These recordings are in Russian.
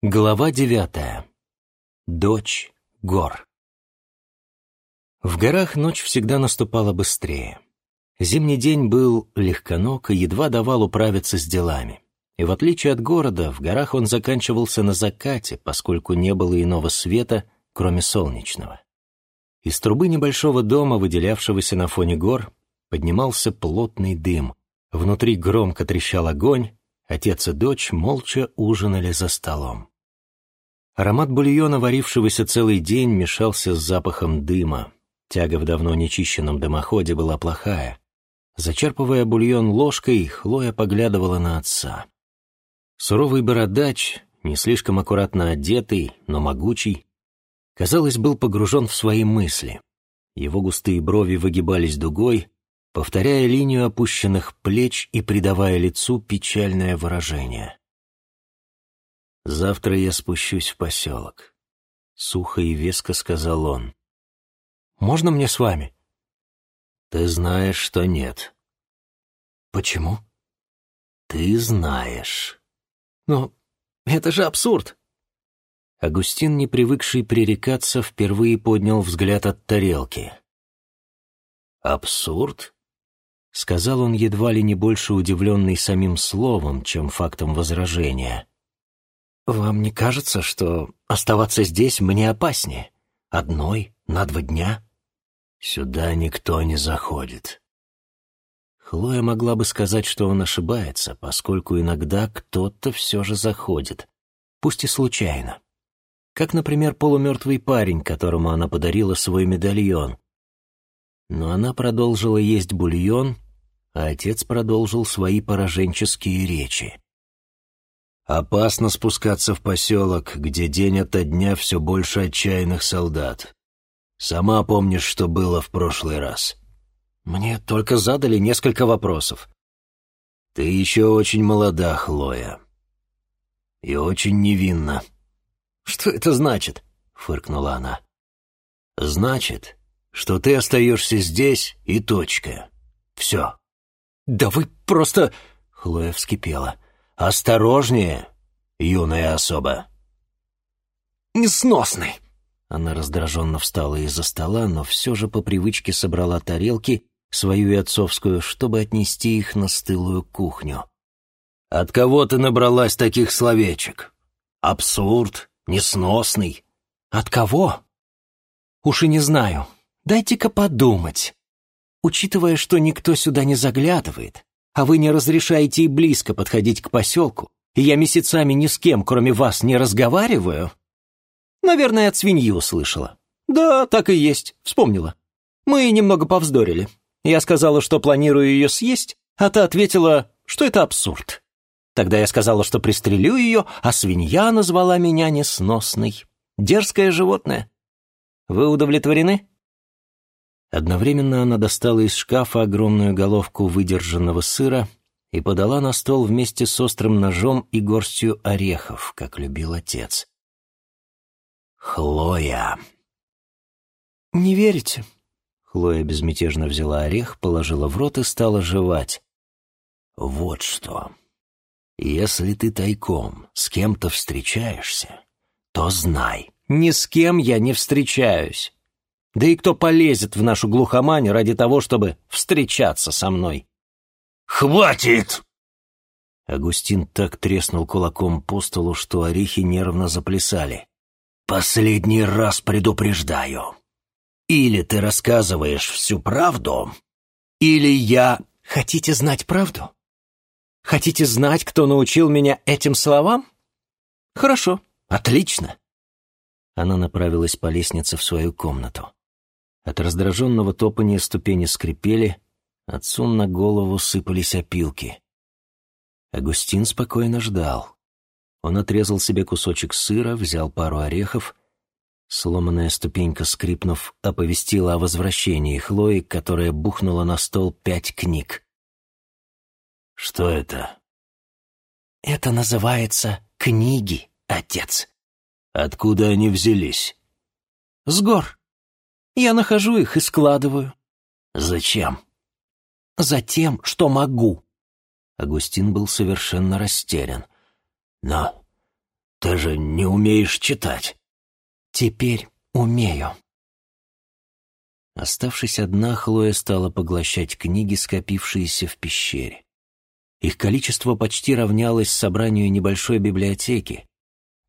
Глава девятая. Дочь гор. В горах ночь всегда наступала быстрее. Зимний день был легконок и едва давал управиться с делами. И в отличие от города, в горах он заканчивался на закате, поскольку не было иного света, кроме солнечного. Из трубы небольшого дома, выделявшегося на фоне гор, поднимался плотный дым. Внутри громко трещал огонь, отец и дочь молча ужинали за столом. Аромат бульона, варившегося целый день, мешался с запахом дыма. Тяга в давно нечищенном дымоходе была плохая. Зачерпывая бульон ложкой, Хлоя поглядывала на отца. Суровый бородач, не слишком аккуратно одетый, но могучий, казалось, был погружен в свои мысли. Его густые брови выгибались дугой, повторяя линию опущенных плеч и придавая лицу печальное выражение. «Завтра я спущусь в поселок», — сухо и веско сказал он. «Можно мне с вами?» «Ты знаешь, что нет». «Почему?» «Ты знаешь». «Но это же абсурд!» Агустин, не привыкший пререкаться, впервые поднял взгляд от тарелки. «Абсурд?» — сказал он едва ли не больше удивленный самим словом, чем фактом возражения. «Вам не кажется, что оставаться здесь мне опаснее? Одной, на два дня?» «Сюда никто не заходит». Хлоя могла бы сказать, что он ошибается, поскольку иногда кто-то все же заходит, пусть и случайно. Как, например, полумертвый парень, которому она подарила свой медальон, но она продолжила есть бульон, а отец продолжил свои пораженческие речи. «Опасно спускаться в поселок, где день ото дня все больше отчаянных солдат. Сама помнишь, что было в прошлый раз?» «Мне только задали несколько вопросов». «Ты еще очень молода, Хлоя. И очень невинна». «Что это значит?» — фыркнула она. «Значит, что ты остаешься здесь и точка. Все». «Да вы просто...» — Хлоя вскипела. «Осторожнее, юная особа». «Несносный!» Она раздраженно встала из-за стола, но все же по привычке собрала тарелки, свою и отцовскую, чтобы отнести их на стылую кухню. «От кого ты набралась таких словечек? Абсурд, несносный. От кого? Уж и не знаю. Дайте-ка подумать. Учитывая, что никто сюда не заглядывает, а вы не разрешаете и близко подходить к поселку, и я месяцами ни с кем, кроме вас, не разговариваю... Наверное, от свиньи услышала. Да, так и есть, вспомнила. Мы немного повздорили. Я сказала, что планирую ее съесть, а та ответила, что это абсурд. Тогда я сказала, что пристрелю ее, а свинья назвала меня несносной. Дерзкое животное. Вы удовлетворены? Одновременно она достала из шкафа огромную головку выдержанного сыра и подала на стол вместе с острым ножом и горстью орехов, как любил отец. «Хлоя!» «Не верите?» Хлоя безмятежно взяла орех, положила в рот и стала жевать. «Вот что. Если ты тайком с кем-то встречаешься, то знай, ни с кем я не встречаюсь. Да и кто полезет в нашу глухомань ради того, чтобы встречаться со мной? «Хватит!» Агустин так треснул кулаком по столу, что орехи нервно заплясали. «Последний раз предупреждаю. Или ты рассказываешь всю правду, или я...» «Хотите знать правду? Хотите знать, кто научил меня этим словам? Хорошо, отлично». Она направилась по лестнице в свою комнату. От раздраженного топания ступени скрипели, отцу на голову сыпались опилки. Агустин спокойно ждал. Он отрезал себе кусочек сыра, взял пару орехов. Сломанная ступенька, скрипнув, оповестила о возвращении Хлои, которая бухнула на стол пять книг. «Что это?» «Это называется книги, отец». «Откуда они взялись?» «С гор. Я нахожу их и складываю. Зачем? Затем, что могу. Агустин был совершенно растерян. Но... Ты же не умеешь читать. Теперь умею. Оставшись одна, Хлоя стала поглощать книги, скопившиеся в пещере. Их количество почти равнялось собранию небольшой библиотеки.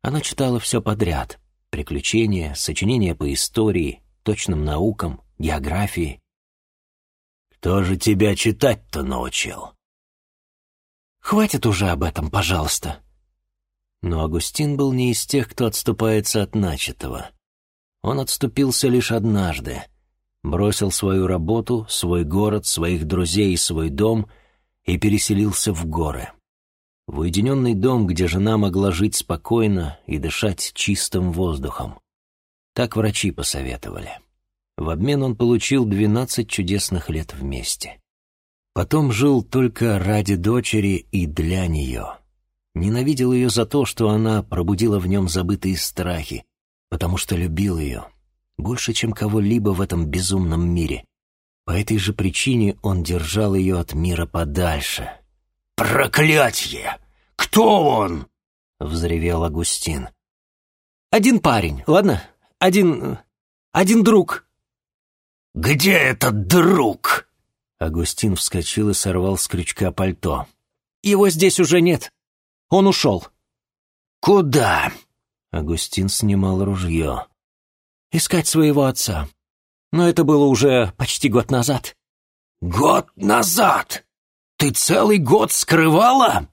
Она читала все подряд — приключения, сочинения по истории, точным наукам, географии. «Кто же тебя читать-то научил?» «Хватит уже об этом, пожалуйста», но Агустин был не из тех, кто отступается от начатого. Он отступился лишь однажды. Бросил свою работу, свой город, своих друзей и свой дом и переселился в горы. В уединенный дом, где жена могла жить спокойно и дышать чистым воздухом. Так врачи посоветовали. В обмен он получил двенадцать чудесных лет вместе. Потом жил только ради дочери и для нее. Ненавидел ее за то, что она пробудила в нем забытые страхи, потому что любил ее больше, чем кого-либо в этом безумном мире. По этой же причине он держал ее от мира подальше. «Проклятье! Кто он?» — взревел Агустин. «Один парень, ладно? Один... один друг». «Где этот друг?» Агустин вскочил и сорвал с крючка пальто. «Его здесь уже нет. Он ушел». «Куда?» Агустин снимал ружье. «Искать своего отца. Но это было уже почти год назад». «Год назад? Ты целый год скрывала?»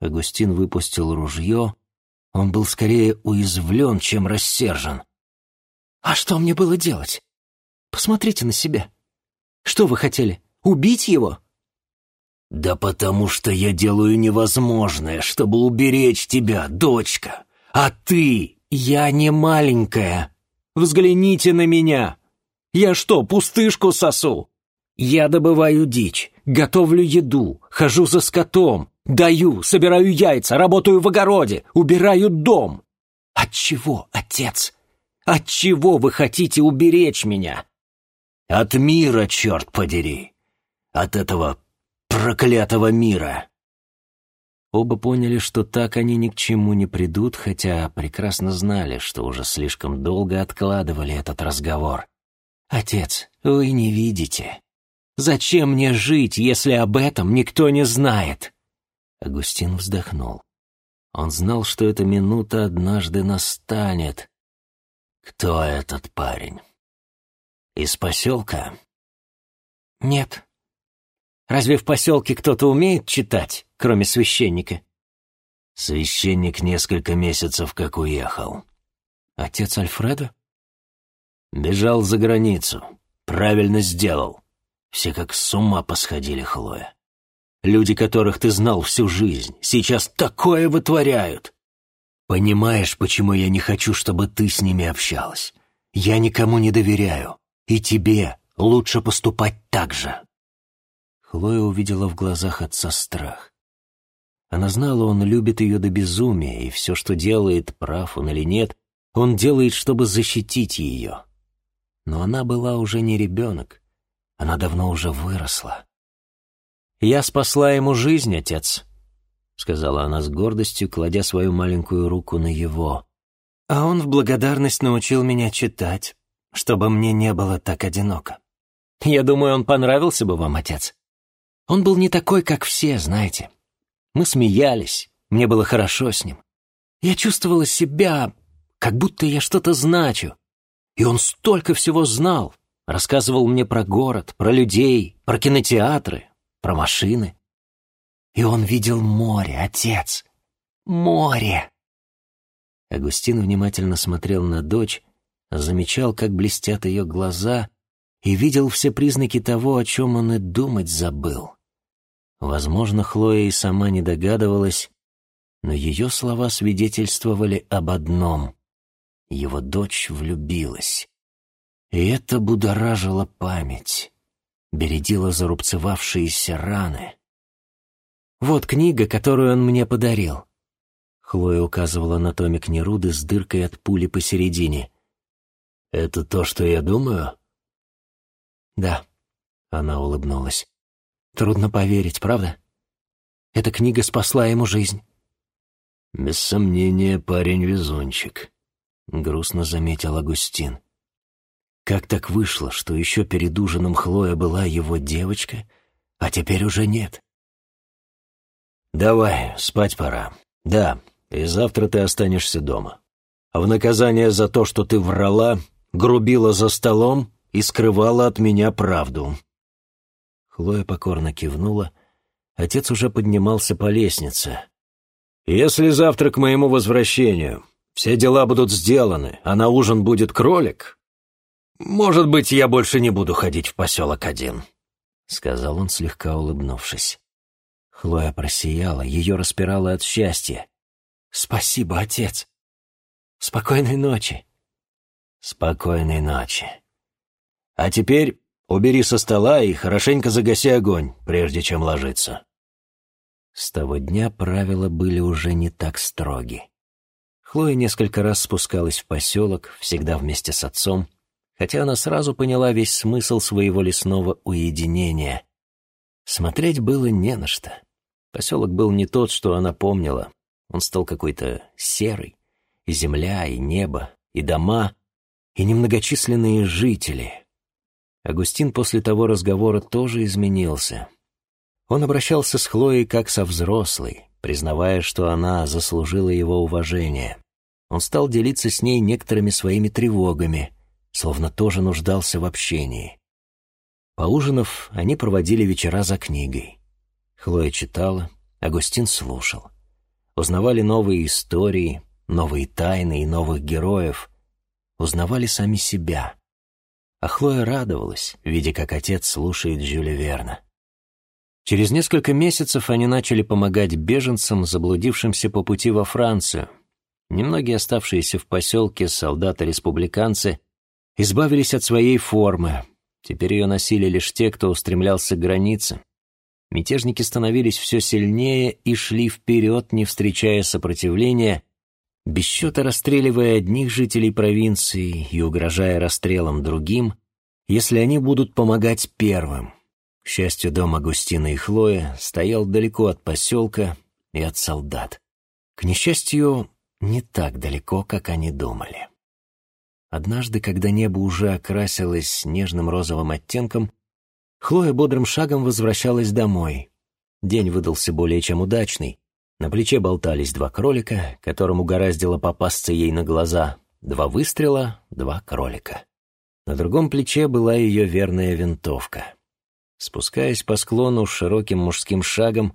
Агустин выпустил ружье. Он был скорее уязвлен, чем рассержен. «А что мне было делать? Посмотрите на себя. Что вы хотели? Убить его?» «Да потому что я делаю невозможное, чтобы уберечь тебя, дочка. А ты...» «Я не маленькая. Взгляните на меня. Я что, пустышку сосу? Я добываю дичь, готовлю еду, хожу за скотом, даю, собираю яйца, работаю в огороде, убираю дом. От чего, отец? От чего вы хотите уберечь меня?» «От мира, черт подери! От этого проклятого мира!» Оба поняли, что так они ни к чему не придут, хотя прекрасно знали, что уже слишком долго откладывали этот разговор. «Отец, вы не видите. Зачем мне жить, если об этом никто не знает?» Агустин вздохнул. Он знал, что эта минута однажды настанет. «Кто этот парень? Из поселка?» «Нет», Разве в поселке кто-то умеет читать, кроме священника?» «Священник несколько месяцев как уехал». «Отец Альфреда?» «Бежал за границу. Правильно сделал. Все как с ума посходили, Хлоя. Люди, которых ты знал всю жизнь, сейчас такое вытворяют. Понимаешь, почему я не хочу, чтобы ты с ними общалась? Я никому не доверяю, и тебе лучше поступать так же». Хлоя увидела в глазах отца страх. Она знала, он любит ее до безумия, и все, что делает, прав он или нет, он делает, чтобы защитить ее. Но она была уже не ребенок, она давно уже выросла. «Я спасла ему жизнь, отец», — сказала она с гордостью, кладя свою маленькую руку на его. «А он в благодарность научил меня читать, чтобы мне не было так одиноко. Я думаю, он понравился бы вам, отец. Он был не такой, как все, знаете. Мы смеялись, мне было хорошо с ним. Я чувствовала себя, как будто я что-то значу. И он столько всего знал. Рассказывал мне про город, про людей, про кинотеатры, про машины. И он видел море, отец. Море. Агустин внимательно смотрел на дочь, замечал, как блестят ее глаза, и видел все признаки того, о чем он и думать забыл. Возможно, Хлоя и сама не догадывалась, но ее слова свидетельствовали об одном — его дочь влюбилась. И это будоражило память, бередило зарубцевавшиеся раны. «Вот книга, которую он мне подарил», — Хлоя указывала на томик Неруды с дыркой от пули посередине. «Это то, что я думаю?» «Да», — она улыбнулась. Трудно поверить, правда? Эта книга спасла ему жизнь. «Без сомнения, парень-везунчик», — грустно заметил Агустин. Как так вышло, что еще перед ужином Хлоя была его девочка, а теперь уже нет? «Давай, спать пора. Да, и завтра ты останешься дома. А в наказание за то, что ты врала, грубила за столом и скрывала от меня правду». Хлоя покорно кивнула. Отец уже поднимался по лестнице. «Если завтра к моему возвращению все дела будут сделаны, а на ужин будет кролик, может быть, я больше не буду ходить в поселок один», — сказал он, слегка улыбнувшись. Хлоя просияла, ее распирало от счастья. «Спасибо, отец. Спокойной ночи». «Спокойной ночи. А теперь убери со стола и хорошенько загаси огонь, прежде чем ложиться». С того дня правила были уже не так строги. Хлоя несколько раз спускалась в поселок, всегда вместе с отцом, хотя она сразу поняла весь смысл своего лесного уединения. Смотреть было не на что. Поселок был не тот, что она помнила. Он стал какой-то серый. И земля, и небо, и дома, и немногочисленные жители. Агустин после того разговора тоже изменился. Он обращался с Хлоей как со взрослой, признавая, что она заслужила его уважение. Он стал делиться с ней некоторыми своими тревогами, словно тоже нуждался в общении. Поужинав, они проводили вечера за книгой. Хлоя читала, Агустин слушал. Узнавали новые истории, новые тайны и новых героев. Узнавали сами себя. А Хлоя радовалась, видя, как отец слушает Жюля Верна. Через несколько месяцев они начали помогать беженцам, заблудившимся по пути во Францию. Немногие оставшиеся в поселке солдаты-республиканцы избавились от своей формы. Теперь ее носили лишь те, кто устремлялся к границе. Мятежники становились все сильнее и шли вперед, не встречая сопротивления, без счета расстреливая одних жителей провинции и угрожая расстрелом другим, если они будут помогать первым. К счастью, дом Агустина и Хлои стоял далеко от поселка и от солдат. К несчастью, не так далеко, как они думали. Однажды, когда небо уже окрасилось нежным розовым оттенком, Хлоя бодрым шагом возвращалась домой. День выдался более чем удачный. На плече болтались два кролика, которым угораздило попасться ей на глаза. Два выстрела, два кролика. На другом плече была ее верная винтовка. Спускаясь по склону широким мужским шагом,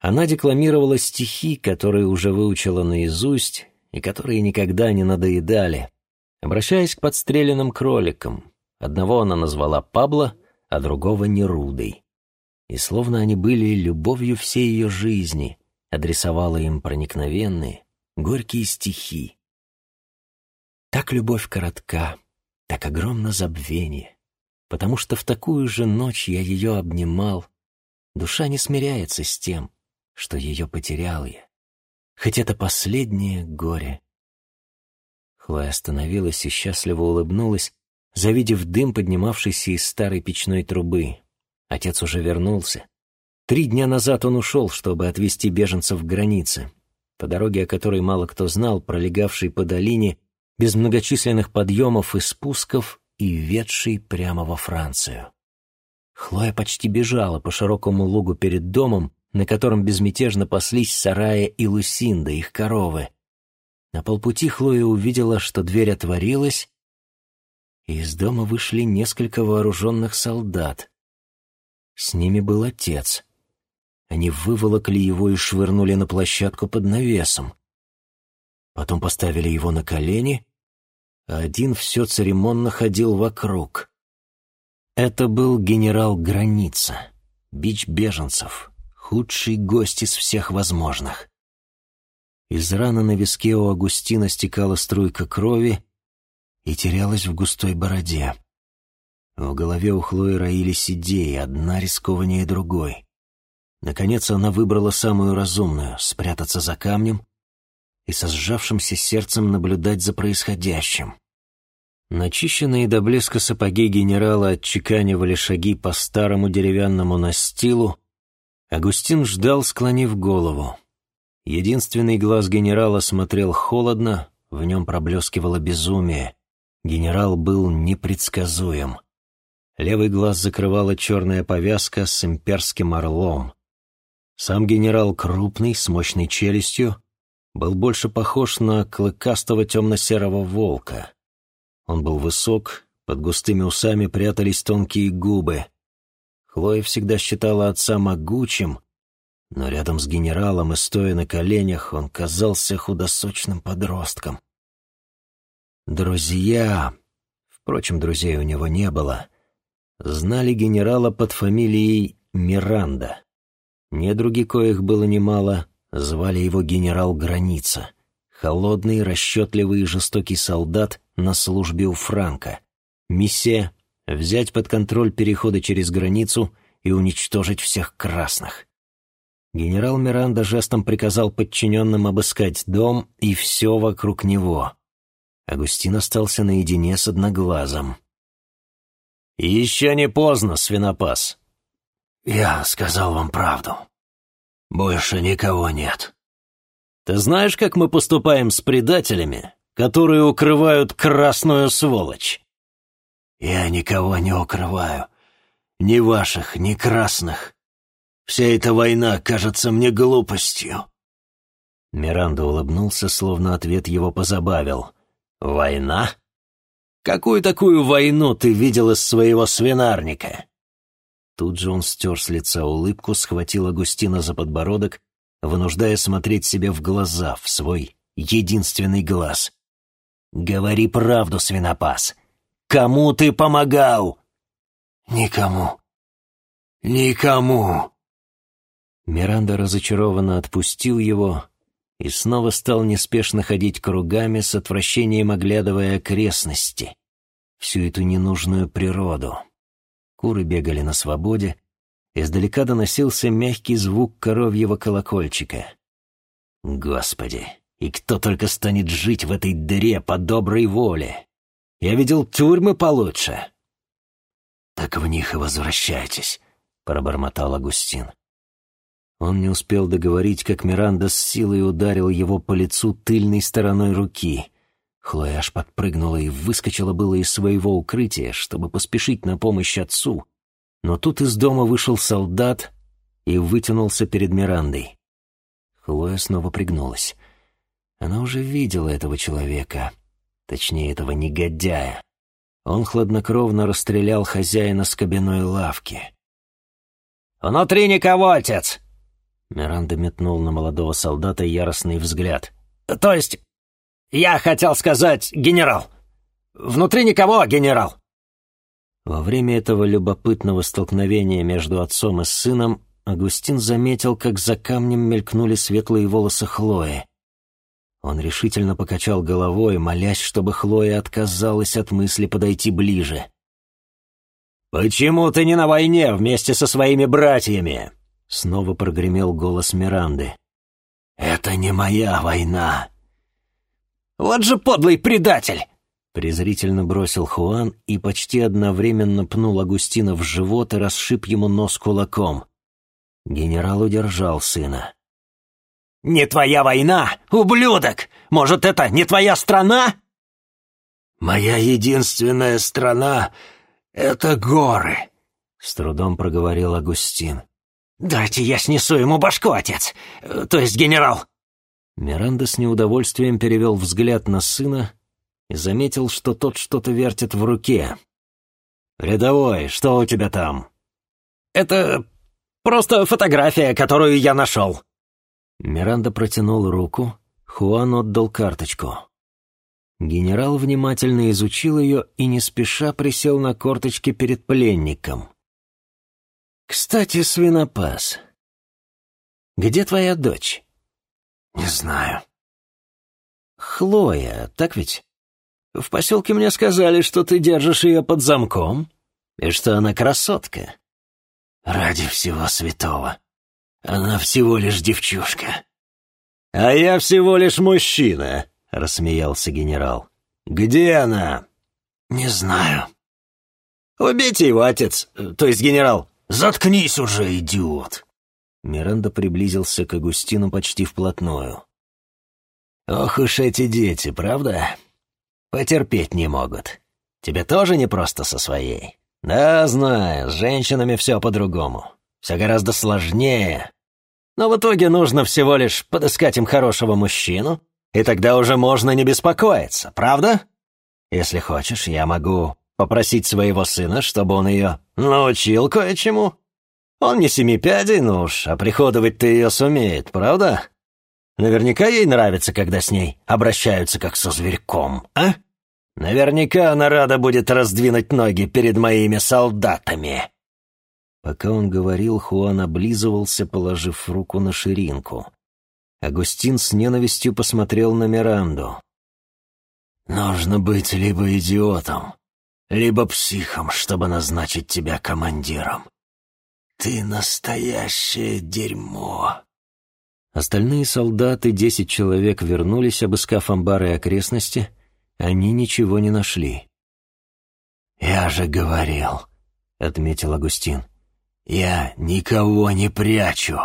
она декламировала стихи, которые уже выучила наизусть и которые никогда не надоедали, обращаясь к подстреленным кроликам. Одного она назвала Пабло, а другого Нерудой. И словно они были любовью всей ее жизни, адресовала им проникновенные, горькие стихи. Так любовь коротка, так огромно забвение, потому что в такую же ночь я ее обнимал. Душа не смиряется с тем, что ее потерял я, хоть это последнее горе Хлоя остановилась и счастливо улыбнулась, завидев дым, поднимавшийся из старой печной трубы. Отец уже вернулся. Три дня назад он ушел, чтобы отвезти беженцев к границе, по дороге, о которой мало кто знал, пролегавшей по долине, без многочисленных подъемов и спусков и ведшей прямо во Францию. Хлоя почти бежала по широкому лугу перед домом, на котором безмятежно паслись Сарая и Лусинда, их коровы. На полпути Хлоя увидела, что дверь отворилась, из дома вышли несколько вооруженных солдат. С ними был отец. Они выволокли его и швырнули на площадку под навесом. Потом поставили его на колени, а один все церемонно ходил вокруг. Это был генерал Граница, бич беженцев, худший гость из всех возможных. Из раны на виске у Агустина стекала струйка крови и терялась в густой бороде. В голове у Хлои роились идеи, одна рискованнее другой. Наконец она выбрала самую разумную — спрятаться за камнем и со сжавшимся сердцем наблюдать за происходящим. Начищенные до блеска сапоги генерала отчеканивали шаги по старому деревянному настилу. Агустин ждал, склонив голову. Единственный глаз генерала смотрел холодно, в нем проблескивало безумие. Генерал был непредсказуем. Левый глаз закрывала черная повязка с имперским орлом. Сам генерал крупный, с мощной челюстью, был больше похож на клыкастого темно-серого волка. Он был высок, под густыми усами прятались тонкие губы. Хлоя всегда считала отца могучим, но рядом с генералом и стоя на коленях он казался худосочным подростком. Друзья, впрочем, друзей у него не было, знали генерала под фамилией Миранда. Недруги, коих было немало, звали его генерал Граница, холодный, расчетливый и жестокий солдат на службе у Франка. Миссия — взять под контроль переходы через границу и уничтожить всех красных. Генерал Миранда жестом приказал подчиненным обыскать дом и все вокруг него. Агустин остался наедине с одноглазом. «Еще не поздно, свинопас». «Я сказал вам правду. Больше никого нет». «Ты знаешь, как мы поступаем с предателями, которые укрывают красную сволочь?» «Я никого не укрываю. Ни ваших, ни красных. Вся эта война кажется мне глупостью». Миранда улыбнулся, словно ответ его позабавил. «Война? Какую такую войну ты видел из своего свинарника?» Тут же он стер с лица улыбку, схватил Агустина за подбородок, вынуждая смотреть себе в глаза, в свой единственный глаз. «Говори правду, свинопас. Кому ты помогал?» «Никому. Никому», Миранда разочарованно отпустил его и снова стал неспешно ходить кругами, с отвращением оглядывая окрестности, всю эту ненужную природу. Куры бегали на свободе, издалека доносился мягкий звук коровьего колокольчика. Господи, и кто только станет жить в этой дыре по доброй воле? Я видел тюрьмы получше. «Так в них и возвращайтесь», — пробормотал Агустин. Он не успел договорить, как Миранда с силой ударил его по лицу тыльной стороной руки. Хлоя аж подпрыгнула и выскочила было из своего укрытия, чтобы поспешить на помощь отцу. Но тут из дома вышел солдат и вытянулся перед Мирандой. Хлоя снова пригнулась. Она уже видела этого человека, точнее, этого негодяя. Он хладнокровно расстрелял хозяина с кабиной лавки. «Внутри никого, отец!» Миранда метнул на молодого солдата яростный взгляд. «То есть, я хотел сказать, генерал! Внутри никого, генерал!» Во время этого любопытного столкновения между отцом и сыном Агустин заметил, как за камнем мелькнули светлые волосы Хлои. Он решительно покачал головой, молясь, чтобы Хлоя отказалась от мысли подойти ближе. «Почему ты не на войне вместе со своими братьями?» Снова прогремел голос Миранды. «Это не моя война!» «Вот же подлый предатель!» Презрительно бросил Хуан и почти одновременно пнул Агустина в живот и расшиб ему нос кулаком. Генерал удержал сына. «Не твоя война, ублюдок! Может, это не твоя страна?» «Моя единственная страна — это горы», — с трудом проговорил Агустин. «Дайте я снесу ему башку, отец! Э, то есть генерал!» Миранда с неудовольствием перевел взгляд на сына и заметил, что тот что-то вертит в руке. «Рядовой, что у тебя там?» «Это просто фотография, которую я нашел». Миранда протянул руку, Хуан отдал карточку. Генерал внимательно изучил ее и не спеша присел на корточки перед пленником. «Кстати, свинопас, где твоя дочь?» «Не знаю». «Хлоя, так ведь? В поселке мне сказали, что ты держишь ее под замком, и что она красотка». «Ради всего святого. Она всего лишь девчушка». «А я всего лишь мужчина», — рассмеялся генерал. «Где она?» «Не знаю». «Убейте его, отец, то есть генерал. «Заткнись уже, идиот!» Миранда приблизился к Агустину почти вплотную. «Ох уж эти дети, правда? Потерпеть не могут. Тебе тоже не просто со своей?» «Да, знаю, с женщинами все по-другому. Все гораздо сложнее. Но в итоге нужно всего лишь подыскать им хорошего мужчину, и тогда уже можно не беспокоиться, правда? Если хочешь, я могу попросить своего сына, чтобы он ее научил кое-чему. Он не семи ну уж, а приходовать-то ее сумеет, правда? Наверняка ей нравится, когда с ней обращаются как со зверьком, а? Наверняка она рада будет раздвинуть ноги перед моими солдатами». Пока он говорил, Хуан облизывался, положив руку на ширинку. Агустин с ненавистью посмотрел на Миранду. «Нужно быть либо идиотом, либо психом, чтобы назначить тебя командиром. Ты настоящее дерьмо». Остальные солдаты, десять человек, вернулись, обыскав амбары и окрестности. Они ничего не нашли. «Я же говорил», — отметил Агустин. «Я никого не прячу!»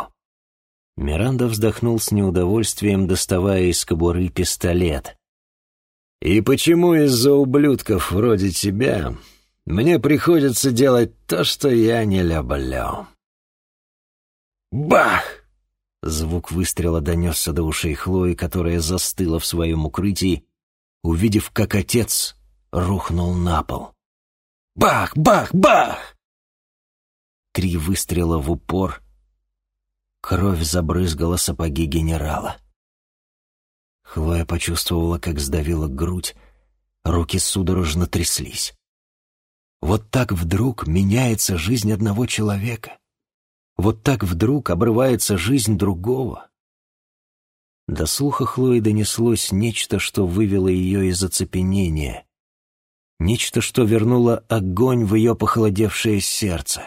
Миранда вздохнул с неудовольствием, доставая из кобуры пистолет. «И почему из-за ублюдков вроде тебя мне приходится делать то, что я не люблю?» «Бах!» Звук выстрела донесся до ушей Хлои, которая застыла в своем укрытии, увидев, как отец рухнул на пол. «Бах! Бах! Бах!» Три выстрела в упор. Кровь забрызгала сапоги генерала. Хлоя почувствовала, как сдавила грудь, руки судорожно тряслись. Вот так вдруг меняется жизнь одного человека. Вот так вдруг обрывается жизнь другого. До слуха Хлои донеслось нечто, что вывело ее из оцепенения. Нечто, что вернуло огонь в ее похолодевшее сердце.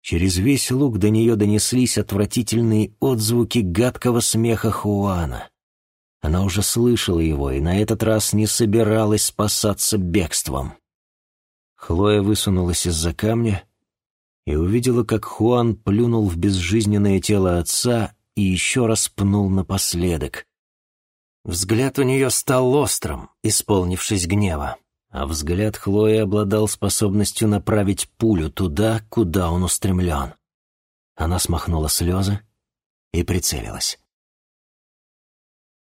Через весь луг до нее донеслись отвратительные отзвуки гадкого смеха Хуана. Она уже слышала его и на этот раз не собиралась спасаться бегством. Хлоя высунулась из-за камня и увидела, как Хуан плюнул в безжизненное тело отца и еще раз пнул напоследок. Взгляд у нее стал острым, исполнившись гнева а взгляд Хлои обладал способностью направить пулю туда, куда он устремлен. Она смахнула слезы и прицелилась.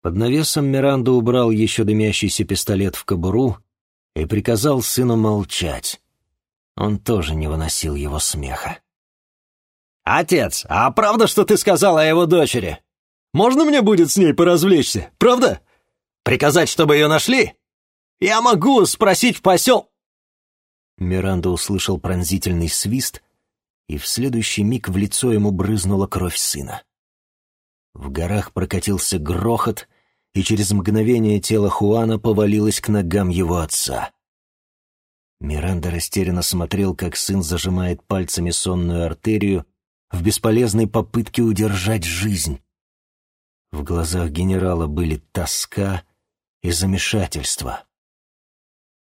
Под навесом Миранда убрал еще дымящийся пистолет в кобуру и приказал сыну молчать. Он тоже не выносил его смеха. «Отец, а правда, что ты сказал о его дочери? Можно мне будет с ней поразвлечься, правда? Приказать, чтобы ее нашли?» Я могу спросить в посел...» Миранда услышал пронзительный свист, и в следующий миг в лицо ему брызнула кровь сына. В горах прокатился грохот, и через мгновение тело Хуана повалилось к ногам его отца. Миранда растерянно смотрел, как сын зажимает пальцами сонную артерию в бесполезной попытке удержать жизнь. В глазах генерала были тоска и замешательство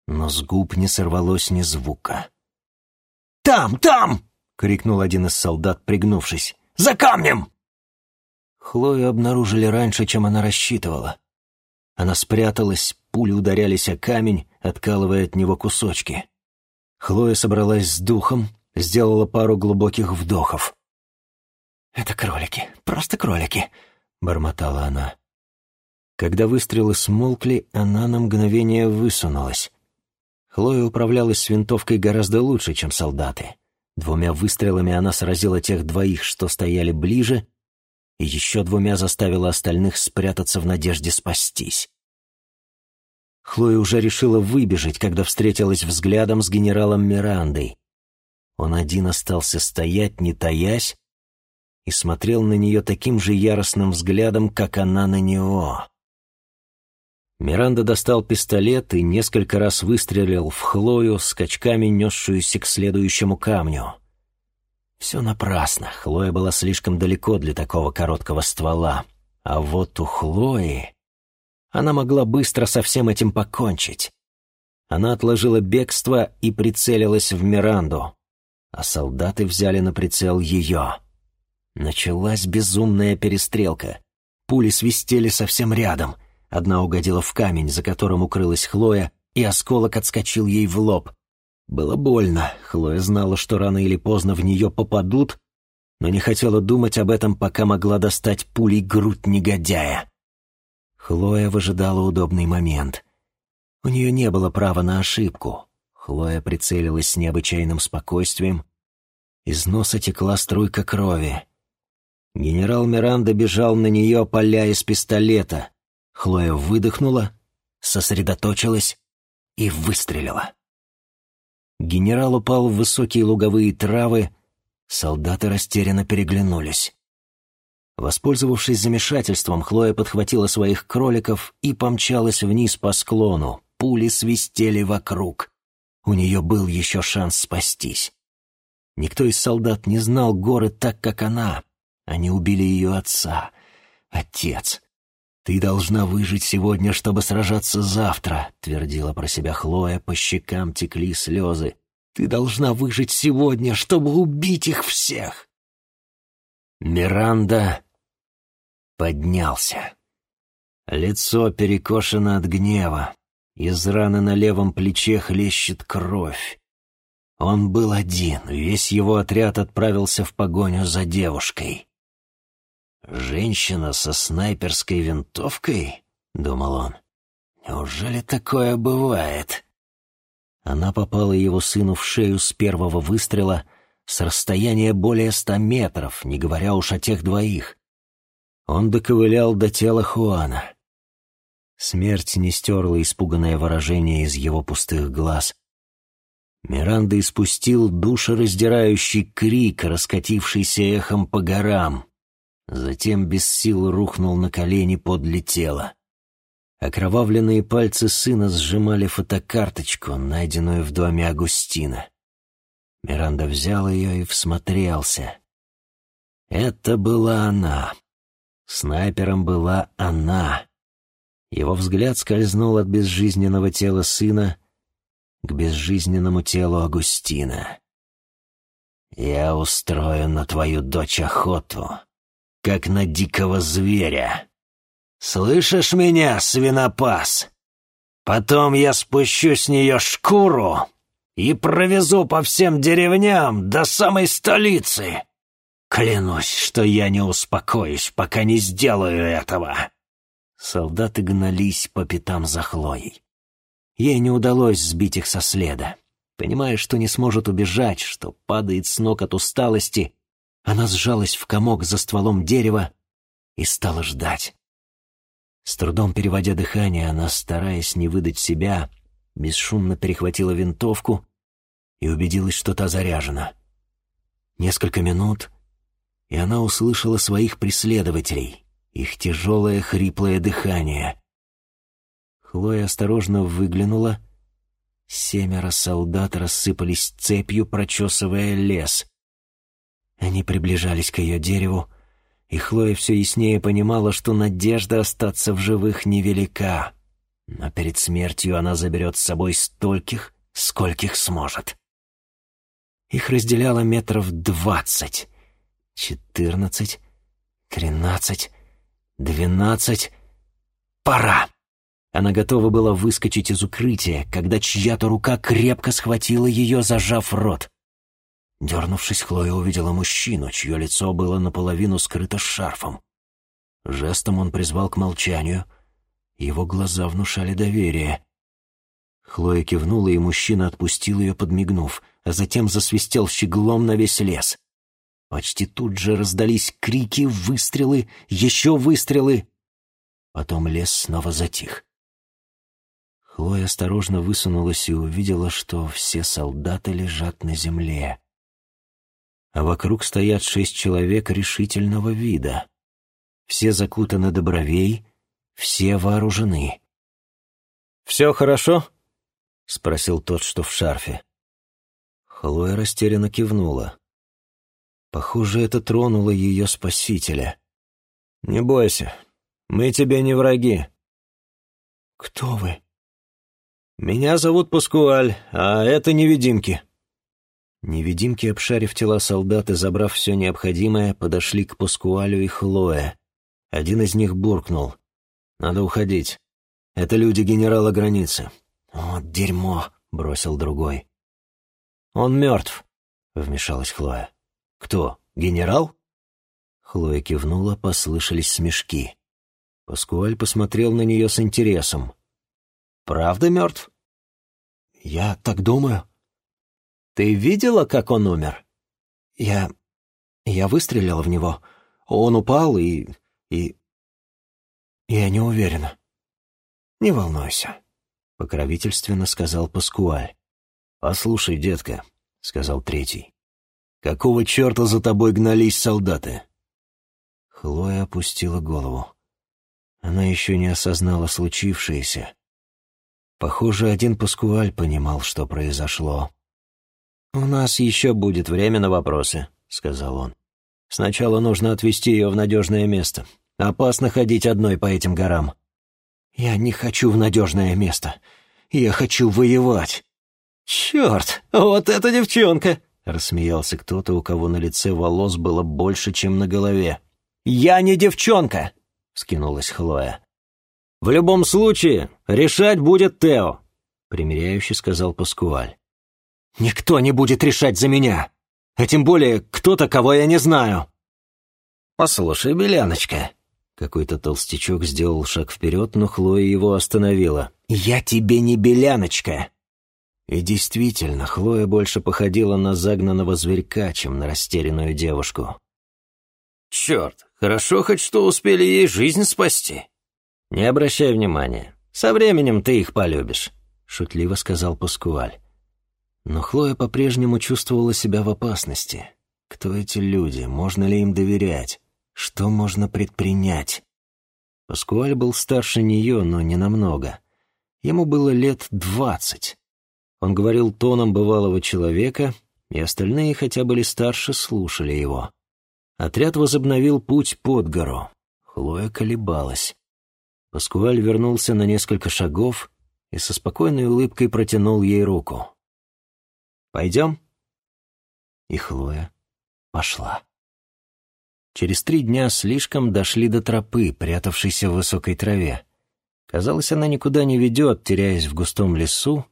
но с губ не сорвалось ни звука. «Там, там!» — крикнул один из солдат, пригнувшись. «За камнем!» Хлою обнаружили раньше, чем она рассчитывала. Она спряталась, пули ударялись о камень, откалывая от него кусочки. Хлоя собралась с духом, сделала пару глубоких вдохов. «Это кролики, просто кролики», — бормотала она. Когда выстрелы смолкли, она на мгновение высунулась. Хлоя управлялась с винтовкой гораздо лучше, чем солдаты. Двумя выстрелами она сразила тех двоих, что стояли ближе, и еще двумя заставила остальных спрятаться в надежде спастись. Хлоя уже решила выбежать, когда встретилась взглядом с генералом Мирандой. Он один остался стоять, не таясь, и смотрел на нее таким же яростным взглядом, как она на него. Миранда достал пистолет и несколько раз выстрелил в Хлою, скачками несшуюся к следующему камню. Все напрасно, Хлоя была слишком далеко для такого короткого ствола. А вот у Хлои... Она могла быстро со всем этим покончить. Она отложила бегство и прицелилась в Миранду, а солдаты взяли на прицел ее. Началась безумная перестрелка. Пули свистели совсем рядом. Одна угодила в камень, за которым укрылась Хлоя, и осколок отскочил ей в лоб. Было больно. Хлоя знала, что рано или поздно в нее попадут, но не хотела думать об этом, пока могла достать пулей грудь негодяя. Хлоя выжидала удобный момент. У нее не было права на ошибку. Хлоя прицелилась с необычайным спокойствием. Из носа текла струйка крови. Генерал Миранда бежал на нее, поля из пистолета. Хлоя выдохнула, сосредоточилась и выстрелила. Генерал упал в высокие луговые травы, солдаты растерянно переглянулись. Воспользовавшись замешательством, Хлоя подхватила своих кроликов и помчалась вниз по склону. Пули свистели вокруг. У нее был еще шанс спастись. Никто из солдат не знал горы так, как она. Они убили ее отца. Отец. «Ты должна выжить сегодня, чтобы сражаться завтра», — твердила про себя Хлоя, по щекам текли слезы. «Ты должна выжить сегодня, чтобы убить их всех!» Миранда поднялся. Лицо перекошено от гнева. Из раны на левом плече хлещет кровь. Он был один, весь его отряд отправился в погоню за девушкой. «Женщина со снайперской винтовкой?» — думал он. «Неужели такое бывает?» Она попала его сыну в шею с первого выстрела с расстояния более ста метров, не говоря уж о тех двоих. Он доковылял до тела Хуана. Смерть не стерла испуганное выражение из его пустых глаз. Миранда испустил душераздирающий крик, раскатившийся эхом по горам. Затем без сил рухнул на колени подле тела. Окровавленные пальцы сына сжимали фотокарточку, найденную в доме Агустина. Миранда взял ее и всмотрелся. Это была она. Снайпером была она. Его взгляд скользнул от безжизненного тела сына к безжизненному телу Агустина. «Я устрою на твою дочь охоту, как на дикого зверя. Слышишь меня, свинопас? Потом я спущу с нее шкуру и провезу по всем деревням до самой столицы. Клянусь, что я не успокоюсь, пока не сделаю этого». Солдаты гнались по пятам за Хлоей. Ей не удалось сбить их со следа. Понимая, что не сможет убежать, что падает с ног от усталости, она сжалась в комок за стволом дерева и стала ждать. С трудом переводя дыхание, она, стараясь не выдать себя, бесшумно перехватила винтовку и убедилась, что та заряжена. Несколько минут, и она услышала своих преследователей, их тяжелое хриплое дыхание. Хлоя осторожно выглянула. Семеро солдат рассыпались цепью, прочесывая лес. Они приближались к ее дереву, и Хлоя все яснее понимала, что надежда остаться в живых невелика. Но перед смертью она заберет с собой стольких, скольких сможет. Их разделяло метров двадцать, четырнадцать, тринадцать, двенадцать. Пора! Она готова была выскочить из укрытия, когда чья-то рука крепко схватила ее, зажав рот. Дернувшись, Хлоя увидела мужчину, чье лицо было наполовину скрыто шарфом. Жестом он призвал к молчанию. Его глаза внушали доверие. Хлоя кивнула, и мужчина отпустил ее, подмигнув, а затем засвистел щеглом на весь лес. Почти тут же раздались крики, выстрелы, еще выстрелы. Потом лес снова затих. Хлоя осторожно высунулась и увидела, что все солдаты лежат на земле а вокруг стоят шесть человек решительного вида. Все закутаны до бровей, все вооружены. «Все хорошо?» — спросил тот, что в шарфе. Хлоя растерянно кивнула. Похоже, это тронуло ее спасителя. «Не бойся, мы тебе не враги». «Кто вы?» «Меня зовут Паскуаль, а это невидимки». Невидимки, обшарив тела солдат и забрав все необходимое, подошли к Паскуалю и Хлое. Один из них буркнул. «Надо уходить. Это люди генерала границы». «Вот дерьмо», — бросил другой. «Он мертв», — вмешалась Хлоя. «Кто, генерал?» Хлоя кивнула, послышались смешки. Паскуаль посмотрел на нее с интересом. «Правда мертв?» «Я так думаю», ты видела, как он умер?» «Я... я выстрелила в него. Он упал и... и... я не уверена». «Не волнуйся», — покровительственно сказал Паскуаль. «Послушай, детка», — сказал третий, — «какого черта за тобой гнались солдаты?» Хлоя опустила голову. Она еще не осознала случившееся. Похоже, один Паскуаль понимал, что произошло. «У нас еще будет время на вопросы», — сказал он. «Сначала нужно отвезти ее в надежное место. Опасно ходить одной по этим горам». «Я не хочу в надежное место. Я хочу воевать». «Черт, вот эта девчонка!» — рассмеялся кто-то, у кого на лице волос было больше, чем на голове. «Я не девчонка!» — скинулась Хлоя. «В любом случае, решать будет Тео», — примиряюще сказал Паскуаль. Никто не будет решать за меня. А тем более кто-то, кого я не знаю. Послушай, Беляночка. Какой-то толстячок сделал шаг вперед, но Хлоя его остановила. «Я тебе не беляночка!» И действительно, Хлоя больше походила на загнанного зверька, чем на растерянную девушку. «Черт, хорошо хоть что успели ей жизнь спасти!» «Не обращай внимания. Со временем ты их полюбишь», — шутливо сказал Паскуаль. Но Хлоя по-прежнему чувствовала себя в опасности. Кто эти люди? Можно ли им доверять? Что можно предпринять? Паскуаль был старше нее, но не намного. Ему было лет двадцать. Он говорил тоном бывалого человека, и остальные, хотя были старше, слушали его. Отряд возобновил путь под гору. Хлоя колебалась. Паскуаль вернулся на несколько шагов и со спокойной улыбкой протянул ей руку. Пойдем?» И Хлоя пошла. Через три дня слишком дошли до тропы, прятавшейся в высокой траве. Казалось, она никуда не ведет, теряясь в густом лесу,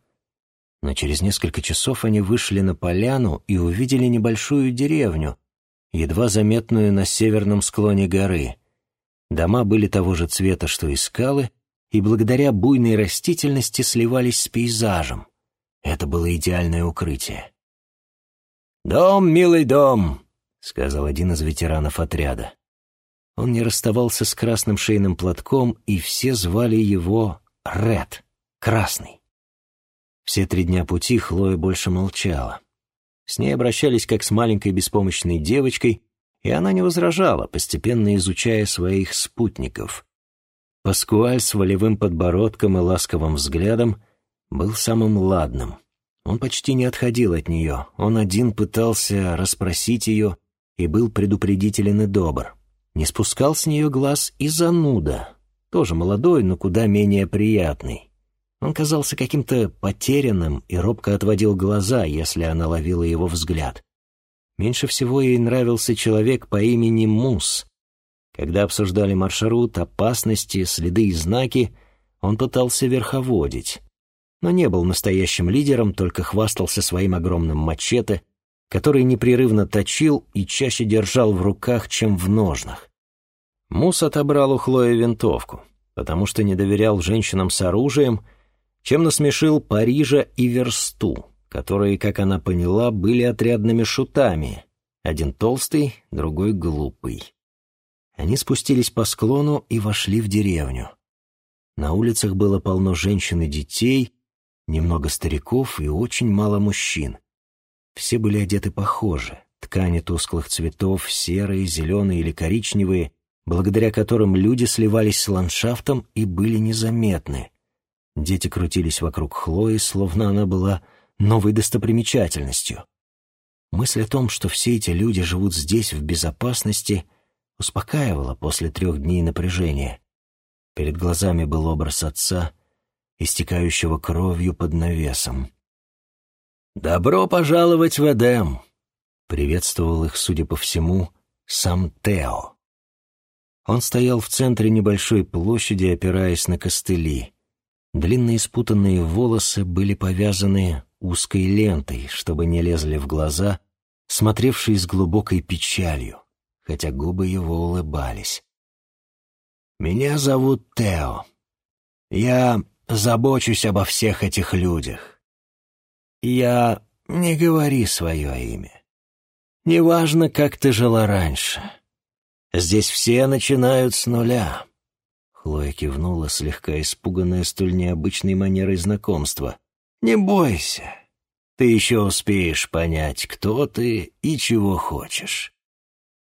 но через несколько часов они вышли на поляну и увидели небольшую деревню, едва заметную на северном склоне горы. Дома были того же цвета, что и скалы, и благодаря буйной растительности сливались с пейзажем. Это было идеальное укрытие. «Дом, милый дом», — сказал один из ветеранов отряда. Он не расставался с красным шейным платком, и все звали его Ред, Красный. Все три дня пути Хлоя больше молчала. С ней обращались как с маленькой беспомощной девочкой, и она не возражала, постепенно изучая своих спутников. Паскуаль с волевым подбородком и ласковым взглядом был самым ладным. Он почти не отходил от нее, он один пытался расспросить ее и был предупредителен и добр. Не спускал с нее глаз и зануда, тоже молодой, но куда менее приятный. Он казался каким-то потерянным и робко отводил глаза, если она ловила его взгляд. Меньше всего ей нравился человек по имени Мус. Когда обсуждали маршрут, опасности, следы и знаки, он пытался верховодить но не был настоящим лидером, только хвастался своим огромным мачете, который непрерывно точил и чаще держал в руках, чем в ножнах. Мус отобрал у Хлои винтовку, потому что не доверял женщинам с оружием, чем насмешил Парижа и Версту, которые, как она поняла, были отрядными шутами, один толстый, другой глупый. Они спустились по склону и вошли в деревню. На улицах было полно женщин и детей, немного стариков и очень мало мужчин. Все были одеты похоже, ткани тусклых цветов, серые, зеленые или коричневые, благодаря которым люди сливались с ландшафтом и были незаметны. Дети крутились вокруг Хлои, словно она была новой достопримечательностью. Мысль о том, что все эти люди живут здесь в безопасности, успокаивала после трех дней напряжения. Перед глазами был образ отца, истекающего кровью под навесом. «Добро пожаловать в Эдем!» — приветствовал их, судя по всему, сам Тео. Он стоял в центре небольшой площади, опираясь на костыли. Длинные спутанные волосы были повязаны узкой лентой, чтобы не лезли в глаза, смотревшие с глубокой печалью, хотя губы его улыбались. «Меня зовут Тео. Я забочусь обо всех этих людях. Я... Не говори свое имя. Неважно, как ты жила раньше. Здесь все начинают с нуля». Хлоя кивнула, слегка испуганная столь необычной манерой знакомства. «Не бойся. Ты еще успеешь понять, кто ты и чего хочешь».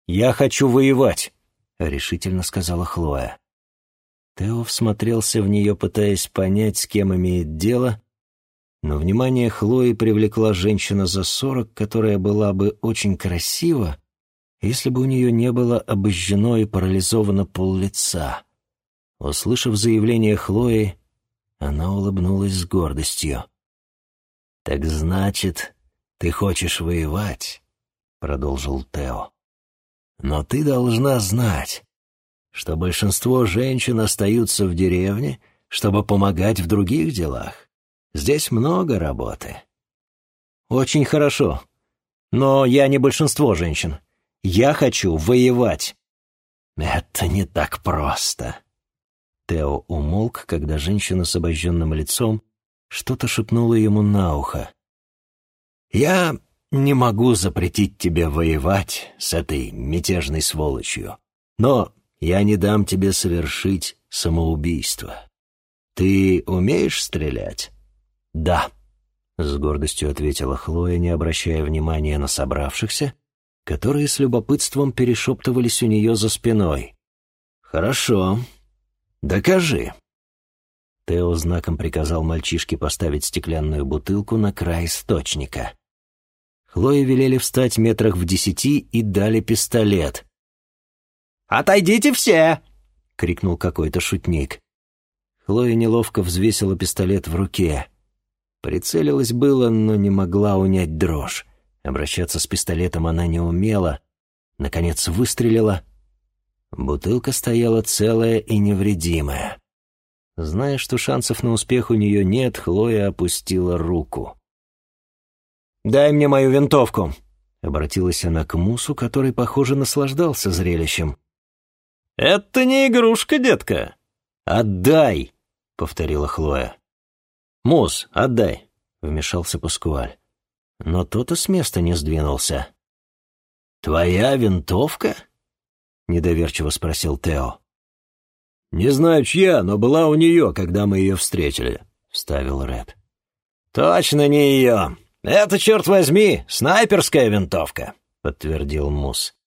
«Я хочу воевать», — решительно сказала Хлоя. Тео всмотрелся в нее, пытаясь понять, с кем имеет дело, но внимание Хлои привлекла женщина за сорок, которая была бы очень красива, если бы у нее не было обожжено и парализовано пол лица. Услышав заявление Хлои, она улыбнулась с гордостью. «Так значит, ты хочешь воевать?» — продолжил Тео. «Но ты должна знать, что большинство женщин остаются в деревне, чтобы помогать в других делах. Здесь много работы». «Очень хорошо. Но я не большинство женщин. Я хочу воевать». «Это не так просто». Тео умолк, когда женщина с обожженным лицом что-то шепнула ему на ухо. «Я не могу запретить тебе воевать с этой мятежной сволочью, но я не дам тебе совершить самоубийство. Ты умеешь стрелять?» «Да», — с гордостью ответила Хлоя, не обращая внимания на собравшихся, которые с любопытством перешептывались у нее за спиной. «Хорошо. Докажи». Тео знаком приказал мальчишке поставить стеклянную бутылку на край источника. Хлое велели встать метрах в десяти и дали пистолет. «Отойдите все!» — крикнул какой-то шутник. Хлоя неловко взвесила пистолет в руке. Прицелилась было, но не могла унять дрожь. Обращаться с пистолетом она не умела. Наконец выстрелила. Бутылка стояла целая и невредимая. Зная, что шансов на успех у нее нет, Хлоя опустила руку. «Дай мне мою винтовку», — обратилась она к Мусу, который, похоже, наслаждался зрелищем. «Это не игрушка, детка». «Отдай!» — повторила Хлоя. «Мус, отдай!» — вмешался Паскуаль. Но тот и с места не сдвинулся. «Твоя винтовка?» — недоверчиво спросил Тео. «Не знаю, чья, но была у нее, когда мы ее встретили», — вставил Ред. «Точно не ее. Это, черт возьми, снайперская винтовка», — подтвердил Мус.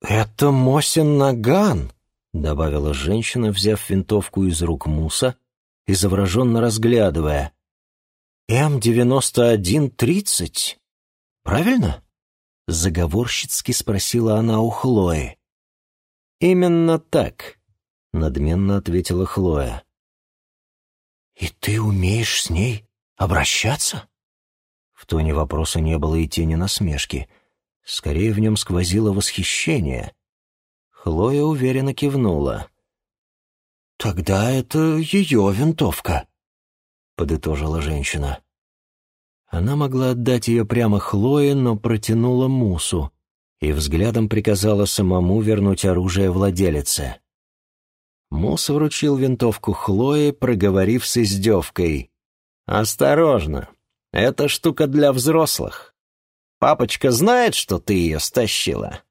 «Это Мосин Наган», — добавила женщина, взяв винтовку из рук Муса и завраженно разглядывая. «М-91-30? Правильно?» — заговорщицки спросила она у Хлои. «Именно так», — надменно ответила Хлоя. «И ты умеешь с ней обращаться?» В тоне вопроса не было и тени насмешки — Скорее в нем сквозило восхищение. Хлоя уверенно кивнула. «Тогда это ее винтовка», — подытожила женщина. Она могла отдать ее прямо Хлое, но протянула Мусу и взглядом приказала самому вернуть оружие владелице. Мус вручил винтовку Хлое, проговорив с издевкой. «Осторожно, это штука для взрослых». Папочка знает, что ты ее стащила?»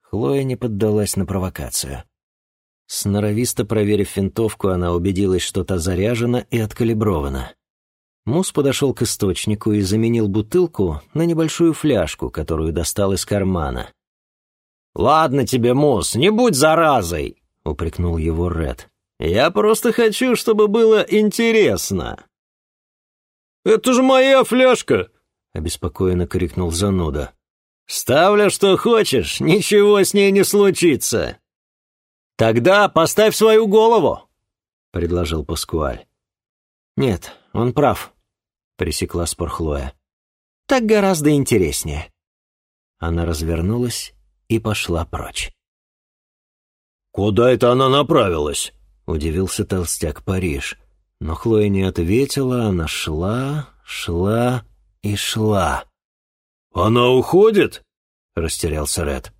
Хлоя не поддалась на провокацию. Сноровисто проверив винтовку, она убедилась, что та заряжена и откалибрована. Мус подошел к источнику и заменил бутылку на небольшую фляжку, которую достал из кармана. «Ладно тебе, Мус, не будь заразой!» — упрекнул его Ред. «Я просто хочу, чтобы было интересно!» «Это же моя фляжка!» — обеспокоенно крикнул зануда. «Ставля, что хочешь, ничего с ней не случится». «Тогда поставь свою голову», — предложил Паскуаль. «Нет, он прав. — пресекла спор Хлоя. «Так гораздо интереснее». Она развернулась и пошла прочь. «Куда это она направилась?» — удивился толстяк Париж. Но Хлоя не ответила, она шла, шла и шла. «Она уходит?» — растерялся Ред.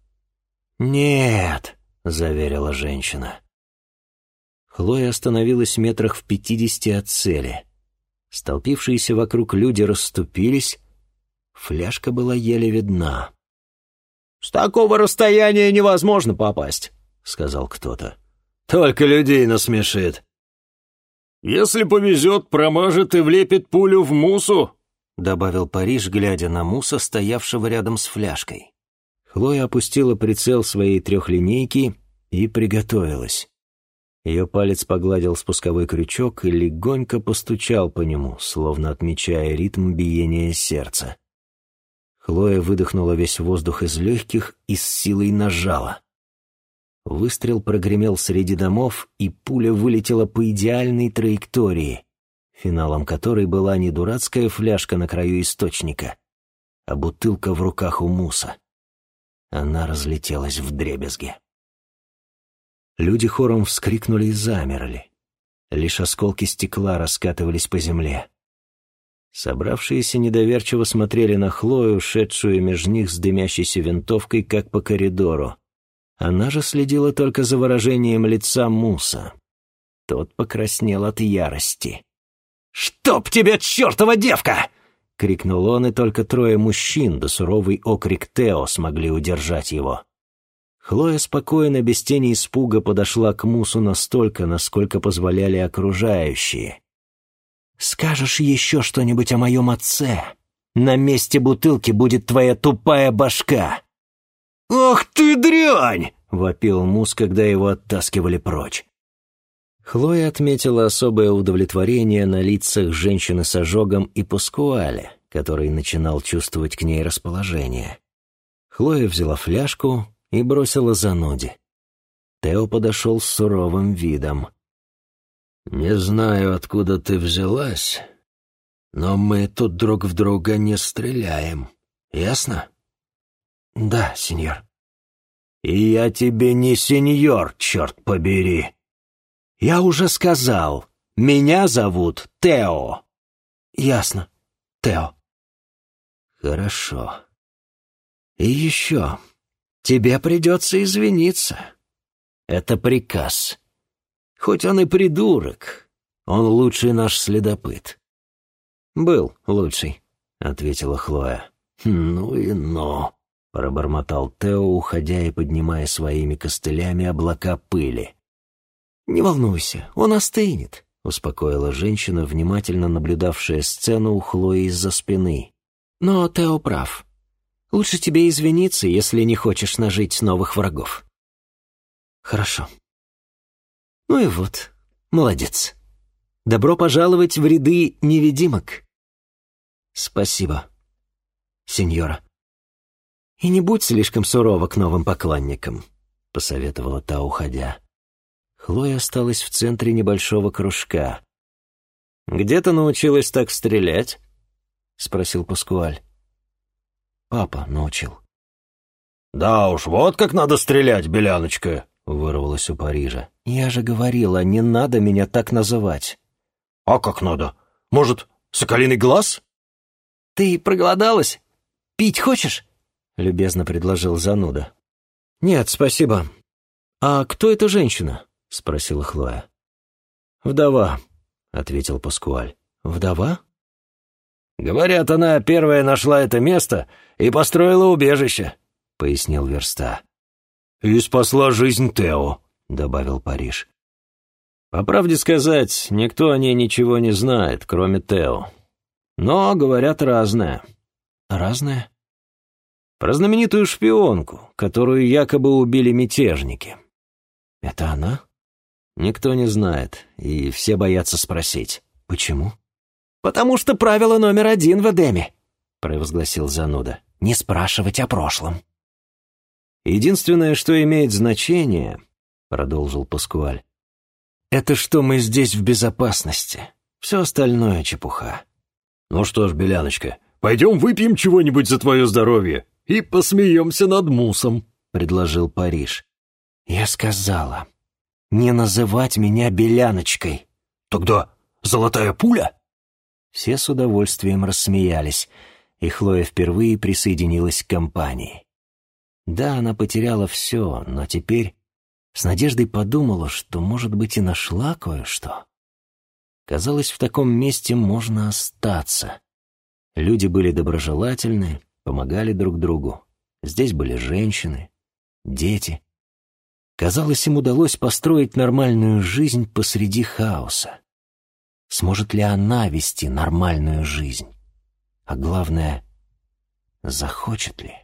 «Нет», — заверила женщина. Хлоя остановилась метрах в пятидесяти от цели. Столпившиеся вокруг люди расступились, фляжка была еле видна. «С такого расстояния невозможно попасть», — сказал кто-то. «Только людей насмешит». «Если повезет, промажет и влепит пулю в мусу», — добавил Париж, глядя на Муса, стоявшего рядом с фляжкой. Хлоя опустила прицел своей трехлинейки и приготовилась. Ее палец погладил спусковой крючок и легонько постучал по нему, словно отмечая ритм биения сердца. Хлоя выдохнула весь воздух из легких и с силой нажала. Выстрел прогремел среди домов, и пуля вылетела по идеальной траектории, финалом которой была не дурацкая фляжка на краю источника, а бутылка в руках у Муса. Она разлетелась в дребезги. Люди хором вскрикнули и замерли. Лишь осколки стекла раскатывались по земле. Собравшиеся недоверчиво смотрели на Хлою, шедшую между них с дымящейся винтовкой, как по коридору. Она же следила только за выражением лица Муса. Тот покраснел от ярости. «Чтоб тебе, чертова девка!» — крикнул он, и только трое мужчин, да суровый окрик Тео смогли удержать его. Хлоя спокойно, без тени испуга, подошла к Мусу настолько, насколько позволяли окружающие. «Скажешь еще что-нибудь о моем отце? На месте бутылки будет твоя тупая башка!» «Ах ты дрянь!» — вопил Мус, когда его оттаскивали прочь. Хлоя отметила особое удовлетворение на лицах женщины с ожогом и Паскуале, который начинал чувствовать к ней расположение. Хлоя взяла фляжку, и бросила зануде. Тео подошел с суровым видом. «Не знаю, откуда ты взялась, но мы тут друг в друга не стреляем. Ясно?» «Да, сеньор». «И я тебе не сеньор, черт побери!» «Я уже сказал, меня зовут Тео». «Ясно, Тео». «Хорошо. И еще...» Тебе придется извиниться. Это приказ. Хоть он и придурок, он лучший наш следопыт. Был лучший, ответила Хлоя. Ну и но, пробормотал Тео, уходя и поднимая своими костылями облака пыли. Не волнуйся, он остынет, успокоила женщина, внимательно наблюдавшая сцену у Хлои из-за спины. Но Тео прав. Лучше тебе извиниться, если не хочешь нажить новых врагов. Хорошо. Ну и вот, молодец. Добро пожаловать в ряды невидимок. Спасибо, сеньора. И не будь слишком сурова к новым поклонникам, посоветовала та, уходя. Хлоя осталась в центре небольшого кружка. «Где ты научилась так стрелять?» — спросил Паскуаль. Папа научил. «Да уж, вот как надо стрелять, беляночка!» — вырвалось у Парижа. «Я же говорила, не надо меня так называть». «А как надо? Может, соколиный глаз?» «Ты проголодалась? Пить хочешь?» — любезно предложил зануда. «Нет, спасибо. А кто эта женщина?» — спросила Хлоя. «Вдова», — ответил Паскуаль. «Вдова?» «Говорят, она первая нашла это место и построила убежище», — пояснил Верста. «И спасла жизнь Тео», — добавил Париж. «По правде сказать, никто о ней ничего не знает, кроме Тео. Но, говорят, разное». «Разное?» «Про знаменитую шпионку, которую якобы убили мятежники». «Это она?» «Никто не знает, и все боятся спросить. Почему?» «Потому что правило номер один в Эдеме», — провозгласил зануда. «Не спрашивать о прошлом». «Единственное, что имеет значение», — продолжил Паскуаль, «это что мы здесь в безопасности. Все остальное — чепуха». «Ну что ж, Беляночка, пойдем выпьем чего-нибудь за твое здоровье и посмеемся над мусом», — предложил Париж. «Я сказала, не называть меня Беляночкой». «Тогда золотая пуля?» Все с удовольствием рассмеялись, и Хлоя впервые присоединилась к компании. Да, она потеряла все, но теперь с надеждой подумала, что, может быть, и нашла кое-что. Казалось, в таком месте можно остаться. Люди были доброжелательны, помогали друг другу. Здесь были женщины, дети. Казалось, им удалось построить нормальную жизнь посреди хаоса. Сможет ли она вести нормальную жизнь? А главное, захочет ли?